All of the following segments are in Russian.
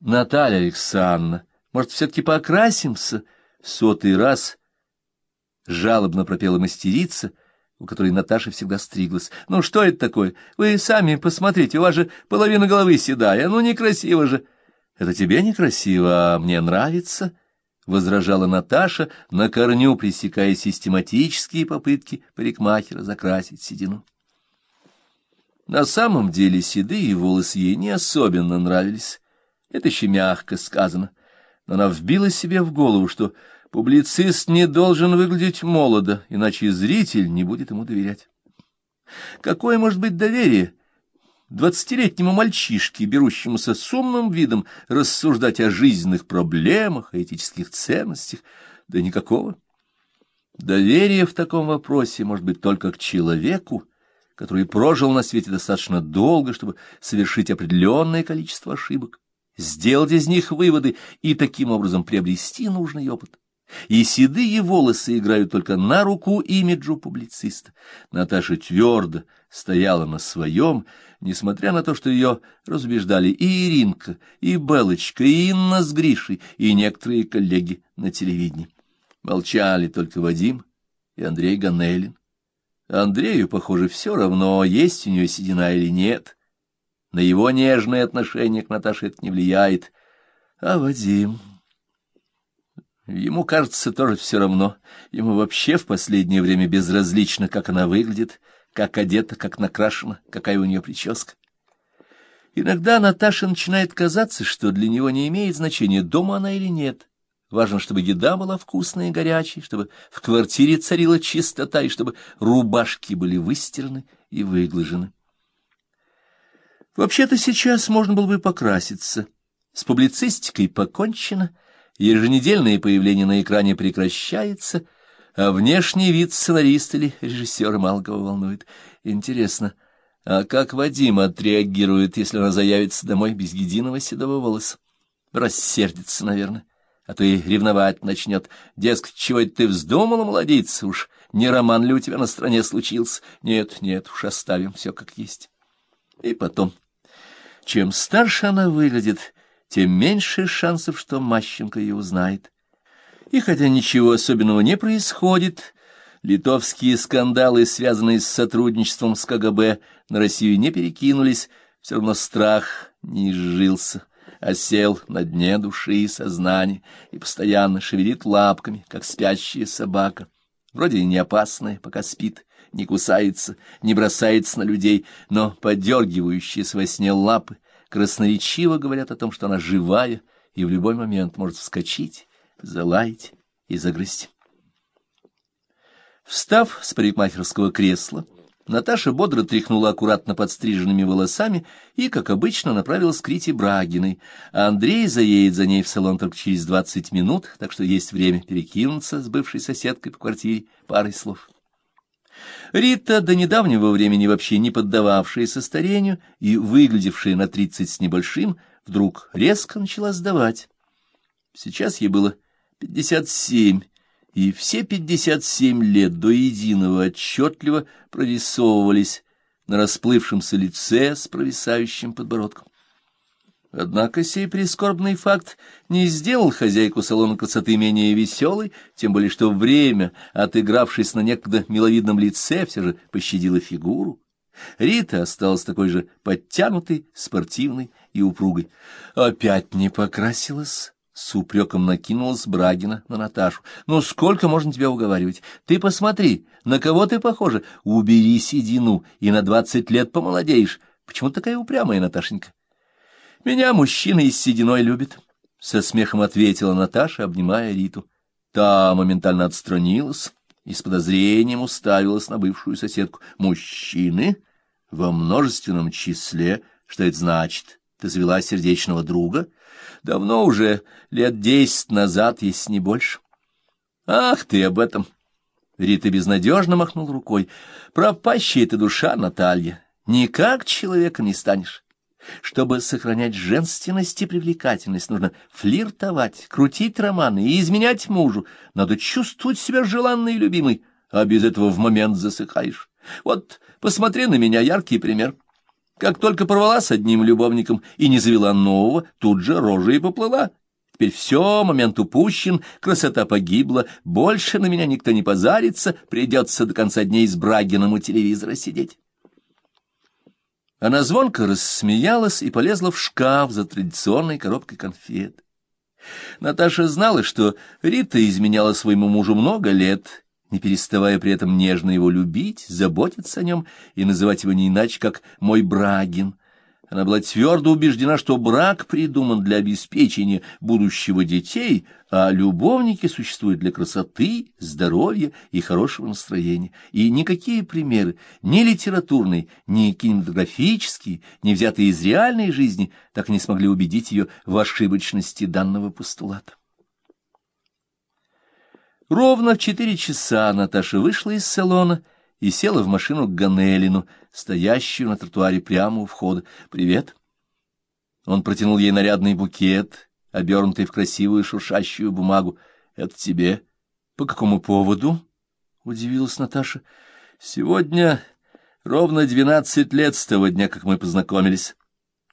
Наталья Александровна, может, все-таки покрасимся? Сотый раз жалобно пропела мастерица, у которой Наташа всегда стриглась. Ну, что это такое? Вы сами посмотрите, у вас же половина головы седая, ну, некрасиво же. Это тебе некрасиво, а мне нравится, — возражала Наташа, на корню пресекая систематические попытки парикмахера закрасить седину. На самом деле седые волосы ей не особенно нравились. Это еще мягко сказано. Но она вбила себе в голову, что публицист не должен выглядеть молодо, иначе зритель не будет ему доверять. Какое может быть доверие двадцатилетнему мальчишке, берущемуся с умным видом рассуждать о жизненных проблемах, о этических ценностях? Да никакого. Доверие в таком вопросе может быть только к человеку, который прожил на свете достаточно долго, чтобы совершить определенное количество ошибок, сделать из них выводы и таким образом приобрести нужный опыт. И седые волосы играют только на руку имиджу публициста. Наташа твердо стояла на своем, несмотря на то, что ее разубеждали и Иринка, и Белочка, и Инна с Гришей, и некоторые коллеги на телевидении. Молчали только Вадим и Андрей Ганелин. Андрею, похоже, все равно, есть у нее седина или нет. На его нежное отношение к Наташе это не влияет. А Вадим... Ему кажется тоже все равно. Ему вообще в последнее время безразлично, как она выглядит, как одета, как накрашена, какая у нее прическа. Иногда Наташе начинает казаться, что для него не имеет значения, дома она или нет. Важно, чтобы еда была вкусная и горячей, чтобы в квартире царила чистота и чтобы рубашки были выстираны и выглажены. Вообще-то сейчас можно было бы покраситься. С публицистикой покончено, еженедельное появление на экране прекращается, а внешний вид сценариста или режиссера мало кого волнует. Интересно, а как Вадим отреагирует, если она заявится домой без единого седого волоса? Рассердится, наверное а то и ревновать начнет. Дескать, чего ты вздумала, молодиться уж? Не роман ли у тебя на стране случился? Нет, нет, уж оставим все как есть. И потом, чем старше она выглядит, тем меньше шансов, что Мащенко ее узнает. И хотя ничего особенного не происходит, литовские скандалы, связанные с сотрудничеством с КГБ, на Россию не перекинулись, все равно страх не изжился осел на дне души и сознания и постоянно шевелит лапками, как спящая собака. Вроде и не опасная, пока спит, не кусается, не бросается на людей, но подергивающиеся во сне лапы красноречиво говорят о том, что она живая и в любой момент может вскочить, залаять и загрызть. Встав с парикмахерского кресла, Наташа бодро тряхнула аккуратно подстриженными волосами и, как обычно, направилась к Рите Брагиной, а Андрей заедет за ней в салон только через двадцать минут, так что есть время перекинуться с бывшей соседкой по квартире парой слов. Рита, до недавнего времени вообще не поддававшаяся старению и выглядевшая на тридцать с небольшим, вдруг резко начала сдавать. Сейчас ей было пятьдесят семь, и все пятьдесят семь лет до единого отчетливо прорисовывались на расплывшемся лице с провисающим подбородком. Однако сей прискорбный факт не сделал хозяйку салона красоты менее веселой, тем более что время, отыгравшись на некогда миловидном лице, все же пощадило фигуру. Рита осталась такой же подтянутой, спортивной и упругой. Опять не покрасилась. С упреком накинулась Брагина на Наташу. «Ну сколько можно тебя уговаривать? Ты посмотри, на кого ты похожа. Убери седину, и на двадцать лет помолодеешь. Почему такая упрямая, Наташенька?» «Меня мужчина из сединой любит», — со смехом ответила Наташа, обнимая Риту. Та моментально отстранилась и с подозрением уставилась на бывшую соседку. «Мужчины? Во множественном числе? Что это значит? Ты завела сердечного друга?» Давно уже, лет десять назад, если не больше. Ах ты об этом! Рита безнадежно махнул рукой. Пропащая ты душа, Наталья. Никак человеком не станешь. Чтобы сохранять женственность и привлекательность, нужно флиртовать, крутить романы и изменять мужу. Надо чувствовать себя желанной и любимой, а без этого в момент засыхаешь. Вот посмотри на меня, яркий пример. Как только порвала с одним любовником и не завела нового, тут же рожа и поплыла. Теперь все, момент упущен, красота погибла, больше на меня никто не позарится, придется до конца дней с Брагином у телевизора сидеть. Она звонко рассмеялась и полезла в шкаф за традиционной коробкой конфет. Наташа знала, что Рита изменяла своему мужу много лет, не переставая при этом нежно его любить, заботиться о нем и называть его не иначе, как «мой Брагин». Она была твердо убеждена, что брак придуман для обеспечения будущего детей, а любовники существуют для красоты, здоровья и хорошего настроения. И никакие примеры, ни литературные, ни кинематографические, ни взятые из реальной жизни, так и не смогли убедить ее в ошибочности данного постулата. Ровно в четыре часа Наташа вышла из салона и села в машину к Ганелину, стоящую на тротуаре прямо у входа. «Привет». Он протянул ей нарядный букет, обернутый в красивую шуршащую бумагу. «Это тебе». «По какому поводу?» — удивилась Наташа. «Сегодня ровно двенадцать лет с того дня, как мы познакомились».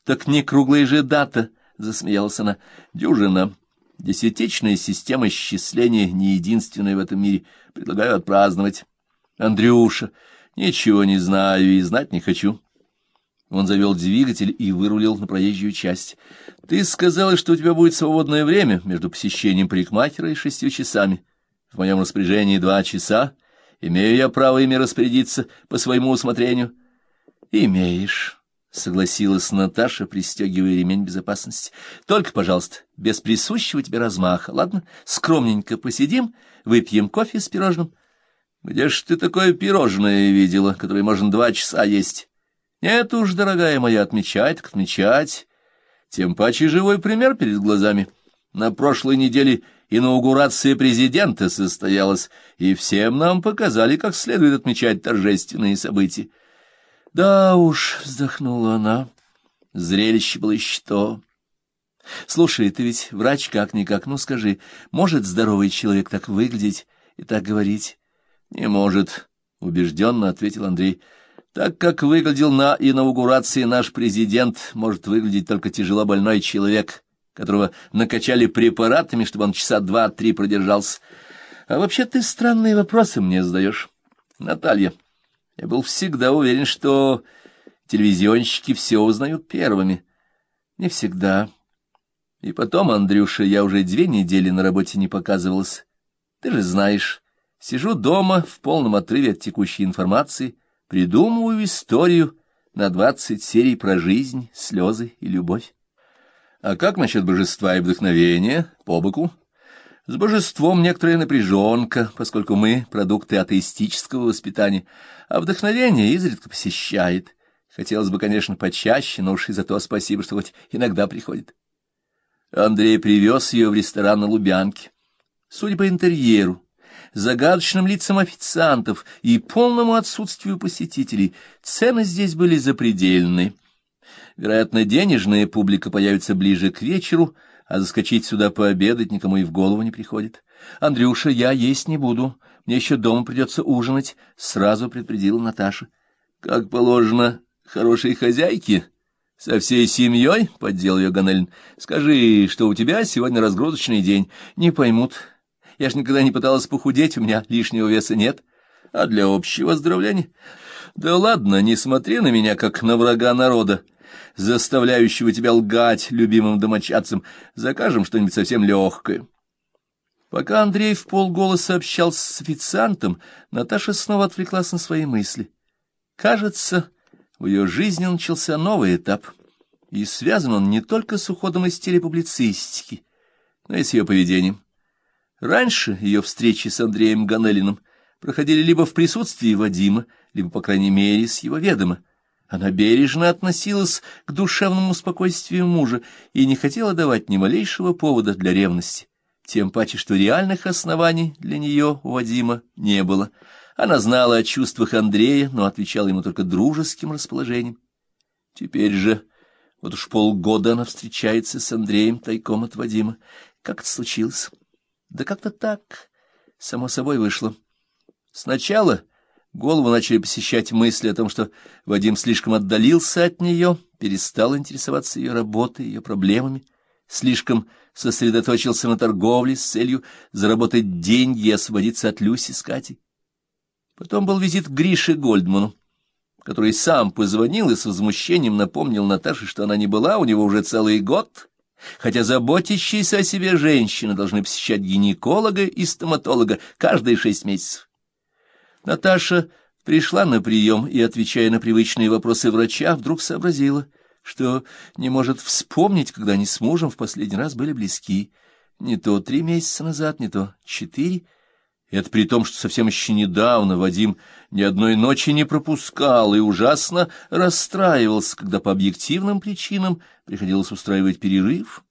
«Так не круглая же дата», — засмеялась она. «Дюжина. Десятичная система исчисления не единственная в этом мире. Предлагаю отпраздновать». Андрюша, ничего не знаю и знать не хочу. Он завел двигатель и вырулил на проезжую часть. Ты сказала, что у тебя будет свободное время между посещением парикмахера и шестью часами. В моем распоряжении два часа. Имею я право ими распорядиться по своему усмотрению? Имеешь, — согласилась Наташа, пристегивая ремень безопасности. Только, пожалуйста, без присущего тебе размаха, ладно? Скромненько посидим, выпьем кофе с пирожным. Где ж ты такое пирожное видела, которое можно два часа есть? Нет уж, дорогая моя, отмечать так отмечать. Тем паче живой пример перед глазами. На прошлой неделе инаугурация президента состоялась, и всем нам показали, как следует отмечать торжественные события. Да уж, вздохнула она, зрелище было еще то. Слушай, ты ведь врач как-никак, ну скажи, может здоровый человек так выглядеть и так говорить? — Не может, — убежденно ответил Андрей. — Так как выглядел на инаугурации наш президент, может выглядеть только тяжело больной человек, которого накачали препаратами, чтобы он часа два-три продержался. А вообще ты странные вопросы мне задаешь, Наталья. Я был всегда уверен, что телевизионщики все узнают первыми. Не всегда. И потом, Андрюша, я уже две недели на работе не показывалась. Ты же знаешь, Сижу дома в полном отрыве от текущей информации, придумываю историю на двадцать серий про жизнь, слезы и любовь. А как насчет божества и вдохновения по боку? С божеством некоторая напряженка, поскольку мы — продукты атеистического воспитания, а вдохновение изредка посещает. Хотелось бы, конечно, почаще, но уж и за то спасибо, что хоть иногда приходит. Андрей привез ее в ресторан на Лубянке. Судя по интерьеру, загадочным лицам официантов и полному отсутствию посетителей, цены здесь были запредельны. Вероятно, денежная публика появится ближе к вечеру, а заскочить сюда пообедать никому и в голову не приходит. «Андрюша, я есть не буду, мне еще дома придется ужинать», — сразу предупредила Наташа. «Как положено хорошей хозяйке?» «Со всей семьей?» — поддел ее Ганелин. «Скажи, что у тебя сегодня разгрузочный день. Не поймут». Я ж никогда не пыталась похудеть, у меня лишнего веса нет. А для общего оздоровления? Да ладно, не смотри на меня, как на врага народа, заставляющего тебя лгать любимым домочадцам. Закажем что-нибудь совсем легкое. Пока Андрей в полголоса общался с официантом, Наташа снова отвлеклась на свои мысли. Кажется, в ее жизни начался новый этап, и связан он не только с уходом из телепублицистики, но и с ее поведением. Раньше ее встречи с Андреем Ганелиным проходили либо в присутствии Вадима, либо, по крайней мере, с его ведома. Она бережно относилась к душевному спокойствию мужа и не хотела давать ни малейшего повода для ревности, тем паче, что реальных оснований для нее у Вадима не было. Она знала о чувствах Андрея, но отвечала ему только дружеским расположением. Теперь же, вот уж полгода она встречается с Андреем тайком от Вадима. Как это случилось? Да как-то так, само собой вышло. Сначала Голову начали посещать мысли о том, что Вадим слишком отдалился от нее, перестал интересоваться ее работой, ее проблемами, слишком сосредоточился на торговле с целью заработать деньги и освободиться от Люси с Катей. Потом был визит к Грише Гольдману, который сам позвонил и с возмущением напомнил Наташе, что она не была у него уже целый год, хотя заботящиеся о себе женщины должны посещать гинеколога и стоматолога каждые шесть месяцев. Наташа пришла на прием и, отвечая на привычные вопросы врача, вдруг сообразила, что не может вспомнить, когда они с мужем в последний раз были близки. Не то три месяца назад, не то четыре. Это при том, что совсем еще недавно Вадим ни одной ночи не пропускал и ужасно расстраивался, когда по объективным причинам приходилось устраивать перерыв.